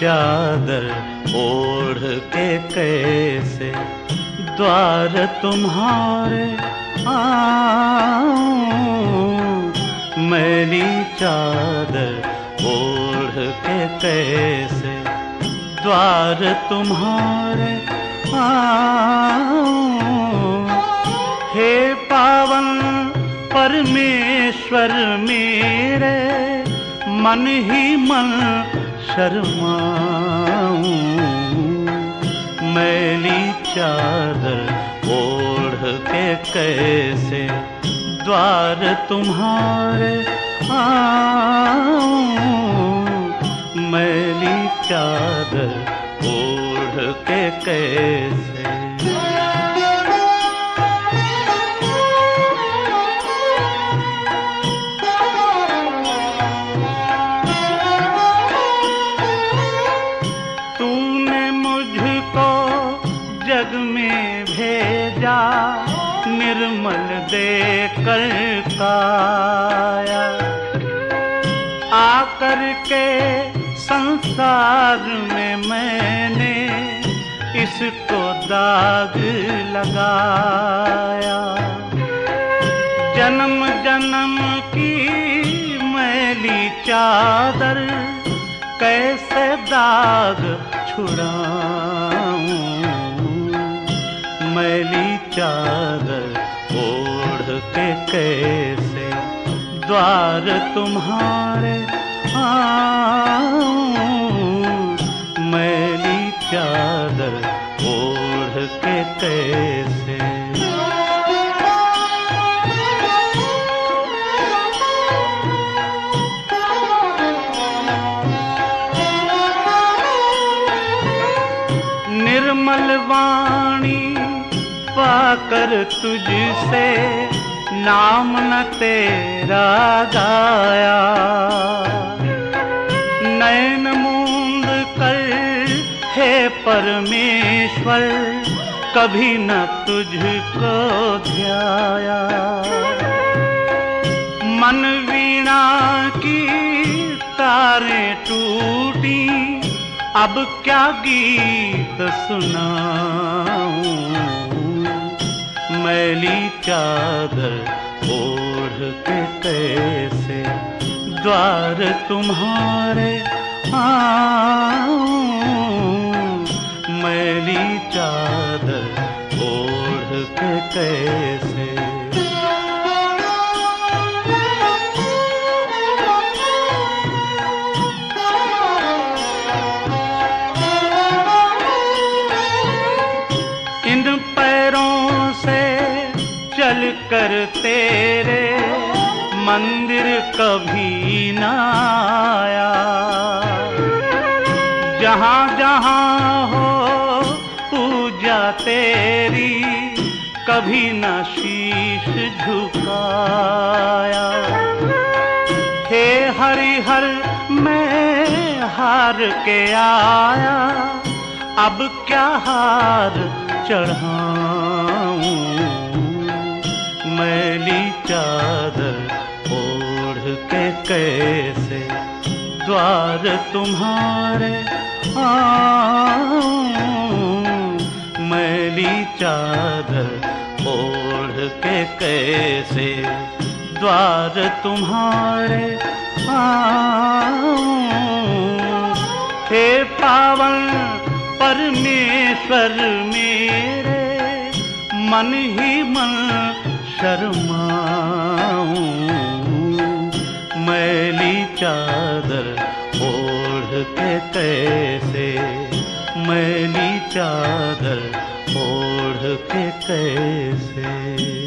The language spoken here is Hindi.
चादर ओढ़ के कैसे द्वार तुम्हारे मैली चादर ओढ़ के कैसे द्वार तुम्हारे हे पावन परमेश्वर मेरे, मन ही मन शर्माऊं। मैली चादर ओढ़ के कैसे द्वार तुम्हारे मैली चादर ओढ़ के कैसे भेजा निर्मल देकर काया। आकर के संसार में मैंने इसको दाग लगाया। जन्म जन्म की मैली चादर कैसे दाग छुड़ाऊं? मैली चादर ओढ़ के कैसे द्वार तुम्हारे मैली चादर ओढ़ के कैसे? निर्मल वाणी पाकर तुझसे नाम न तेरा गाया। नैन मूंद कर हे परमेश्वर, कभी न तुझको ध्याया। मन वीणा की तारें टूटी, अब क्या गीत सुनाऊं मैली चादर ओढ़ के कैसे द्वार तुम्हारे मैली चादर ओढ़ के कैसे कर तेरे, मंदिर कभी न आया। जहाँ जहाँ हो पूजा तेरी, कभी न शीश झुकाया। हे हरिहर, मैं हार के आया, अब क्या हार चढ़ाऊं? मैली चादर ओढ़ के कैसे द्वार तुम्हारे मैली चादर ओढ़ के कैसे द्वार तुम्हारे हे पावन परमेश्वर मेरे, मन ही मन शर्माऊं। मैली चादर ओढ़ के कैसे? मैली चादर ओढ़ के कैसे?